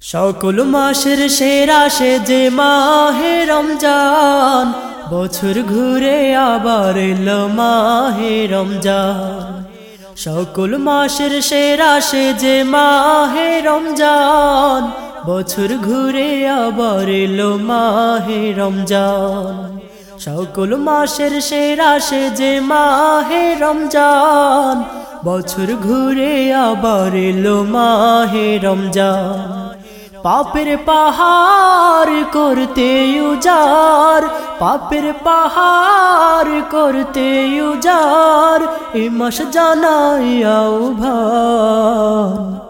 সকল মাসের সেরা সে যে মাহে রমজান। বছর ঘুরে আবার এলো মাহে রমজান। সকল মাসের সেরা সে যে মাহে রমজান। বছর ঘুরে আবার এলো মাহে রমজান। সকল মাসের সেরা সে যে মাহে রমজান। বছর ঘুরে আবার এলো মাহে রমজান। পাপের পাহাড় করতে উজার পাপের পাহাড় করতে উজার এ মাস জানাইয়াও ভান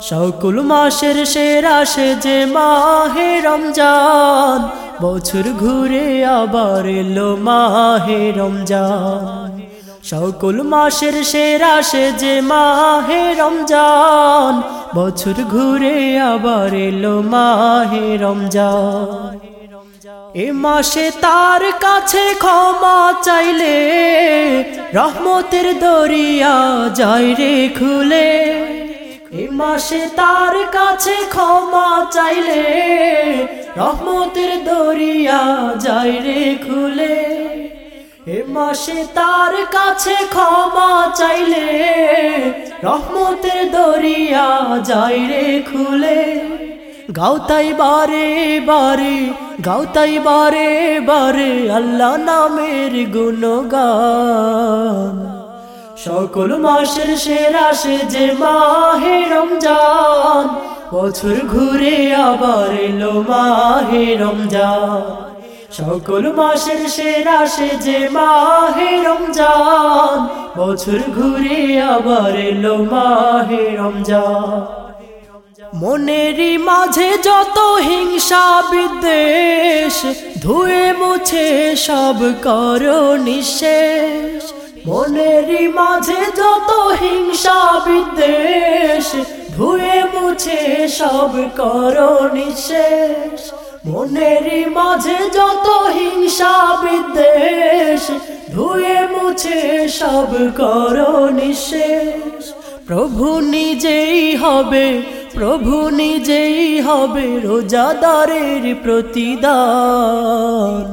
সকল মাসের সেরা সে যে মাহে রমজান, বছর ঘুরে আবার এলো মাহে রমজান। সকল মাসের সেরা সে যে মাহে রমজান। বছর ঘুরে আবার এলো মাহে রমজান। এ মাসে তার কাছে ক্ষমা চাইলে, রহমতের দরিয়া যায় রে খুলে। এ মাসে তার কাছে ক্ষমা চাইলে, রহমতের দরিয়া যায় রে খুলে। এ মাসে তার কাছে ক্ষমা চাইলে, রহমতের দরিয়া যাই রে খুলে। গাউতাই বারে বারে গাউতাই বারে বারে, আল্লাহ নামের গুণগান। সকল মাসের সেরা সে যে মাহে রমজান, বছর ঘুরে আবার এলো মাহে রমজান। সকল মাসের সেরা সে যে মাহে রমজান। বছর ঘুরে আবার এলো মাহে রমজান। মনেরই মাঝে যত হিংসা বিদ্বেষ, ধুয়ে মুছে সব কর নিঃশেষ। মনেরই মাঝে যত হিংসা বিদ্বেষ, ধুয়ে মুছে সব কর নিঃশেষ। মনেরই মাঝে যত হিংসা বিদ্বেষ, ধুয়ে মুছে সব কর নিঃশেষ। প্রভু নিজেই হবে, প্রভু নিজেই হবে রোজাদারের প্রতিদান।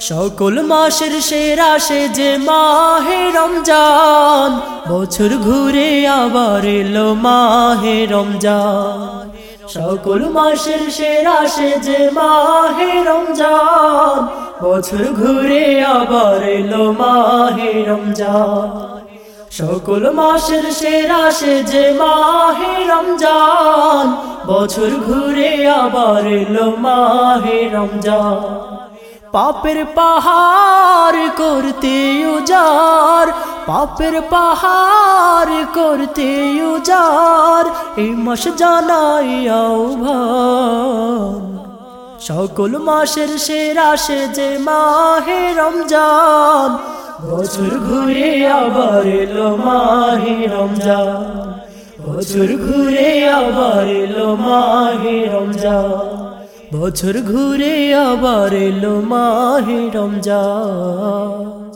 সকল মাসের সেরা সে যে মাহে রমজান, বছর ঘুরে আবার এলো মাহে রমজান। সকল মাসের সেরা সে যে মাহে রমজান। বছর ঘুরে আবার এলো মাহে রমজান। সকল মাসের সেরা সে যে মাহে রমজান। বছর ঘুরে আবার এলো মাহে রমজান। পাপের পাহাড় করতে উজার পাপের পাহাড় করতে উজার এই মাস জানাইয়াও ভান সকল মাসের সেরা সে যে মাহে রমজান, বছর ঘুরে আবার এলো মাহে রমজান। বছর ঘুরে আবার এলো মাহে রমজান। বছর ঘুরে আবার এলো মাহে রমজান।